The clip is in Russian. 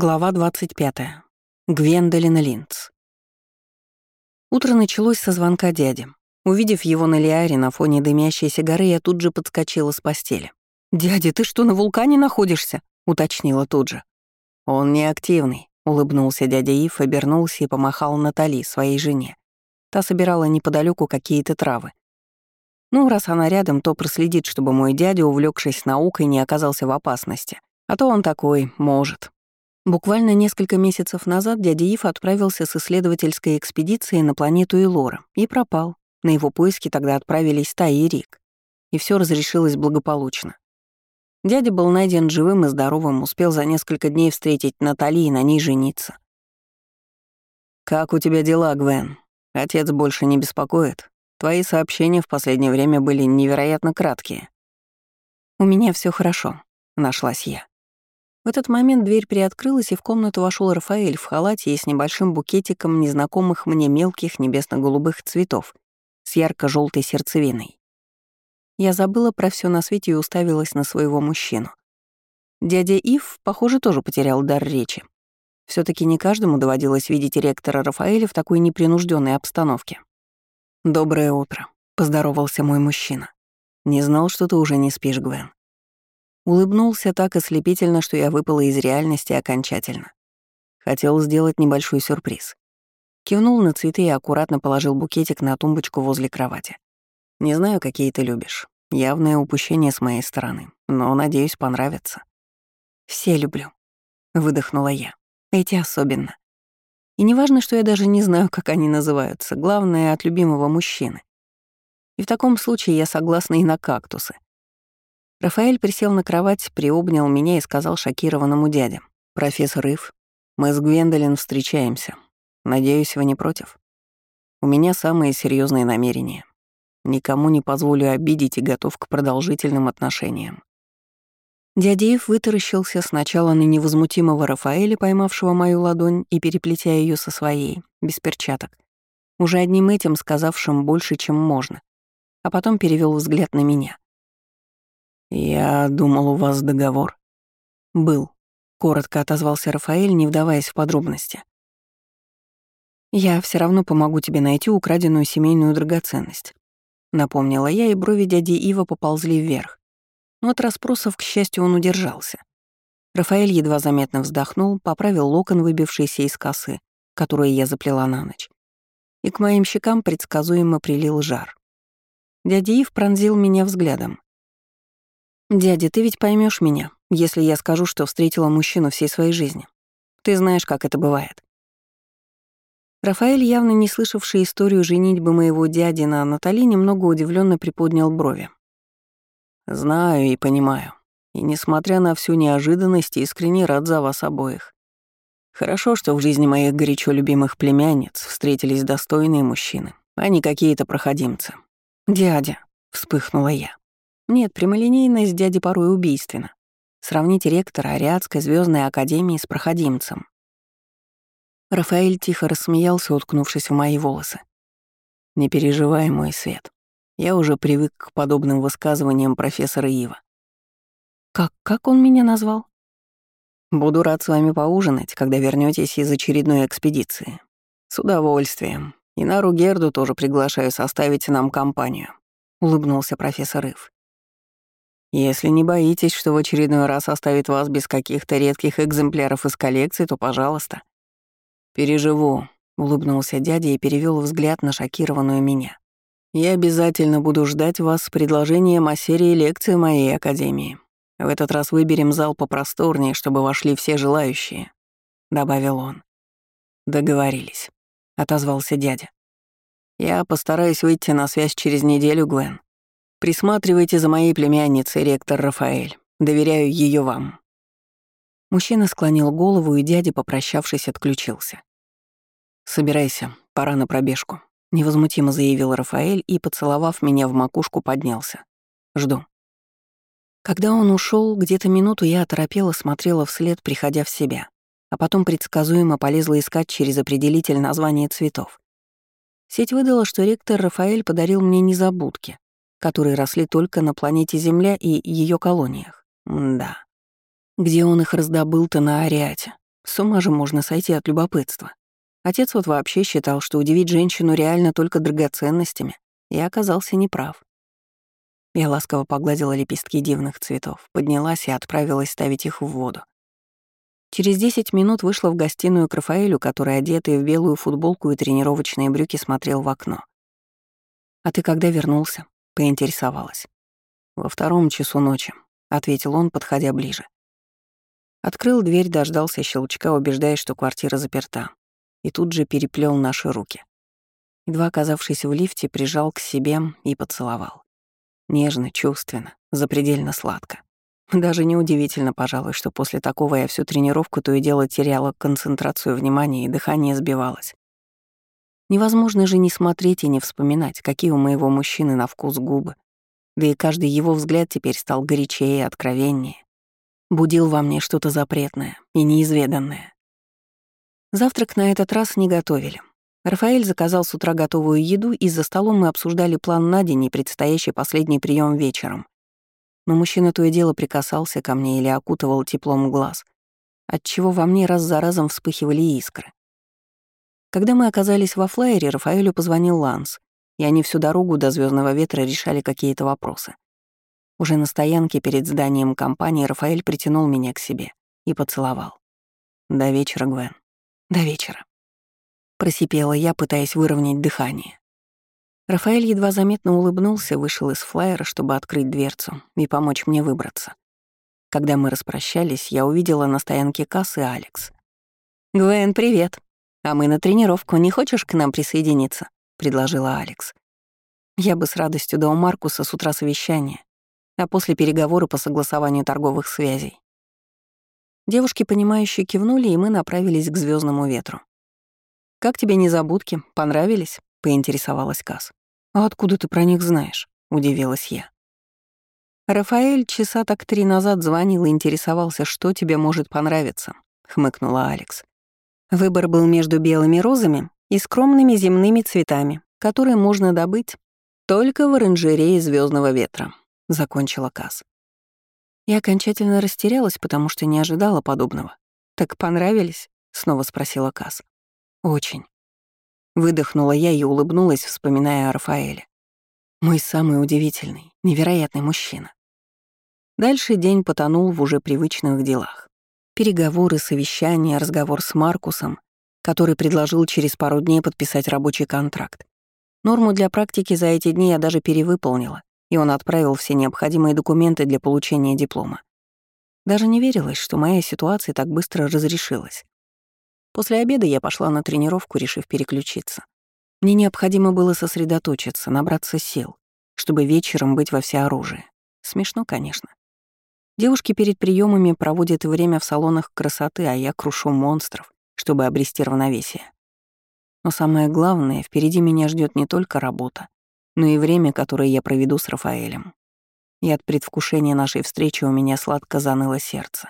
Глава 25. Гвендолин Линц. Утро началось со звонка дяди. Увидев его на Лиаре на фоне дымящейся горы, я тут же подскочила с постели. «Дядя, ты что, на вулкане находишься?» — уточнила тут же. «Он неактивный», — улыбнулся дядя Ив, обернулся и помахал Натали, своей жене. Та собирала неподалеку какие-то травы. Ну, раз она рядом, то проследит, чтобы мой дядя, увлекшись наукой, не оказался в опасности. А то он такой, может. Буквально несколько месяцев назад дядя Ив отправился с исследовательской экспедицией на планету Илора и пропал. На его поиски тогда отправились Та и Рик. И все разрешилось благополучно. Дядя был найден живым и здоровым, успел за несколько дней встретить Натали и на ней жениться. «Как у тебя дела, Гвен? Отец больше не беспокоит? Твои сообщения в последнее время были невероятно краткие». «У меня все хорошо», — нашлась я. В этот момент дверь приоткрылась, и в комнату вошел Рафаэль в халате и с небольшим букетиком незнакомых мне мелких небесно-голубых цветов с ярко желтой сердцевиной. Я забыла про все на свете и уставилась на своего мужчину. Дядя Ив, похоже, тоже потерял дар речи. все таки не каждому доводилось видеть ректора Рафаэля в такой непринужденной обстановке. «Доброе утро», — поздоровался мой мужчина. «Не знал, что ты уже не спишь, Гвен». Улыбнулся так ослепительно, что я выпала из реальности окончательно. Хотел сделать небольшой сюрприз. Кивнул на цветы и аккуратно положил букетик на тумбочку возле кровати. Не знаю, какие ты любишь. Явное упущение с моей стороны, но, надеюсь, понравится. «Все люблю», — выдохнула я. «Эти особенно. И неважно, что я даже не знаю, как они называются, главное — от любимого мужчины. И в таком случае я согласна и на кактусы. Рафаэль присел на кровать, приобнял меня и сказал шокированному дяде. «Профессор Ив, мы с Гвендолин встречаемся. Надеюсь, вы не против? У меня самые серьезные намерения. Никому не позволю обидеть и готов к продолжительным отношениям». Дядя Ив вытаращился сначала на невозмутимого Рафаэля, поймавшего мою ладонь и переплетя ее со своей, без перчаток, уже одним этим сказавшим больше, чем можно, а потом перевел взгляд на меня. «Я думал, у вас договор». «Был», — коротко отозвался Рафаэль, не вдаваясь в подробности. «Я все равно помогу тебе найти украденную семейную драгоценность», — напомнила я, и брови дяди Ива поползли вверх. Но от расспросов, к счастью, он удержался. Рафаэль едва заметно вздохнул, поправил локон, выбившийся из косы, которую я заплела на ночь. И к моим щекам предсказуемо прилил жар. Дядя Ив пронзил меня взглядом. «Дядя, ты ведь поймешь меня, если я скажу, что встретила мужчину всей своей жизни. Ты знаешь, как это бывает». Рафаэль, явно не слышавший историю женитьбы моего дяди на Натали, немного удивленно приподнял брови. «Знаю и понимаю. И несмотря на всю неожиданность, искренне рад за вас обоих. Хорошо, что в жизни моих горячо любимых племянниц встретились достойные мужчины, а не какие-то проходимцы. «Дядя», — вспыхнула я. Нет, прямолинейность дяди порой убийственна. Сравните ректора Ариадской звездной академии с проходимцем. Рафаэль тихо рассмеялся, уткнувшись в мои волосы. «Не переживай, мой свет. Я уже привык к подобным высказываниям профессора Ива». «Как, как он меня назвал?» «Буду рад с вами поужинать, когда вернетесь из очередной экспедиции. С удовольствием. И Нару Герду тоже приглашаю составить нам компанию», — улыбнулся профессор Ив. Если не боитесь, что в очередной раз оставит вас без каких-то редких экземпляров из коллекции, то пожалуйста. Переживу, улыбнулся дядя и перевел взгляд на шокированную меня. Я обязательно буду ждать вас с предложением о серии лекций моей академии. В этот раз выберем зал попросторнее, чтобы вошли все желающие, добавил он. Договорились, отозвался дядя. Я постараюсь выйти на связь через неделю, Гвен. Присматривайте за моей племянницей, ректор Рафаэль. Доверяю ее вам». Мужчина склонил голову, и дядя, попрощавшись, отключился. «Собирайся, пора на пробежку», — невозмутимо заявил Рафаэль и, поцеловав меня в макушку, поднялся. «Жду». Когда он ушел, где-то минуту я оторопела, смотрела вслед, приходя в себя, а потом предсказуемо полезла искать через определитель названия цветов. Сеть выдала, что ректор Рафаэль подарил мне незабудки, которые росли только на планете Земля и ее колониях. да. Где он их раздобыл-то на Ариате? С ума же можно сойти от любопытства. Отец вот вообще считал, что удивить женщину реально только драгоценностями, и оказался неправ. Я ласково погладила лепестки дивных цветов, поднялась и отправилась ставить их в воду. Через 10 минут вышла в гостиную к Рафаэлю, который, одетый в белую футболку и тренировочные брюки, смотрел в окно. «А ты когда вернулся?» — поинтересовалась. «Во втором часу ночи», — ответил он, подходя ближе. Открыл дверь, дождался щелчка, убеждаясь, что квартира заперта, и тут же переплел наши руки. Едва оказавшись в лифте, прижал к себе и поцеловал. Нежно, чувственно, запредельно сладко. Даже неудивительно, пожалуй, что после такого я всю тренировку то и дело теряла концентрацию внимания и дыхание сбивалось. Невозможно же не смотреть и не вспоминать, какие у моего мужчины на вкус губы. Да и каждый его взгляд теперь стал горячее и откровеннее. Будил во мне что-то запретное и неизведанное. Завтрак на этот раз не готовили. Рафаэль заказал с утра готовую еду, и за столом мы обсуждали план на день и предстоящий последний прием вечером. Но мужчина то и дело прикасался ко мне или окутывал теплом глаз, отчего во мне раз за разом вспыхивали искры. Когда мы оказались во флайере, Рафаэлю позвонил Ланс, и они всю дорогу до звездного ветра решали какие-то вопросы. Уже на стоянке перед зданием компании Рафаэль притянул меня к себе и поцеловал. «До вечера, Гвен. До вечера». Просипела я, пытаясь выровнять дыхание. Рафаэль едва заметно улыбнулся, вышел из флайера, чтобы открыть дверцу и помочь мне выбраться. Когда мы распрощались, я увидела на стоянке кассы Алекс. «Гвен, привет!» «А мы на тренировку. Не хочешь к нам присоединиться?» — предложила Алекс. Я бы с радостью дал Маркуса с утра совещание, а после переговоры по согласованию торговых связей. Девушки, понимающие, кивнули, и мы направились к звездному ветру. «Как тебе незабудки? Понравились?» — поинтересовалась Касс. «А откуда ты про них знаешь?» — удивилась я. «Рафаэль часа так три назад звонил и интересовался, что тебе может понравиться», — хмыкнула Алекс. Выбор был между белыми розами и скромными земными цветами, которые можно добыть только в оранжерее звездного ветра, закончила Каз. Я окончательно растерялась, потому что не ожидала подобного. Так понравились? снова спросила Каз. Очень. Выдохнула я и улыбнулась, вспоминая о Рафаэле. Мой самый удивительный, невероятный мужчина. Дальше день потонул в уже привычных делах. Переговоры, совещания, разговор с Маркусом, который предложил через пару дней подписать рабочий контракт. Норму для практики за эти дни я даже перевыполнила, и он отправил все необходимые документы для получения диплома. Даже не верилось, что моя ситуация так быстро разрешилась. После обеда я пошла на тренировку, решив переключиться. Мне необходимо было сосредоточиться, набраться сил, чтобы вечером быть во всеоружии. Смешно, конечно. Девушки перед приемами проводят время в салонах красоты, а я крушу монстров, чтобы обрести равновесие. Но самое главное, впереди меня ждет не только работа, но и время, которое я проведу с Рафаэлем. И от предвкушения нашей встречи у меня сладко заныло сердце.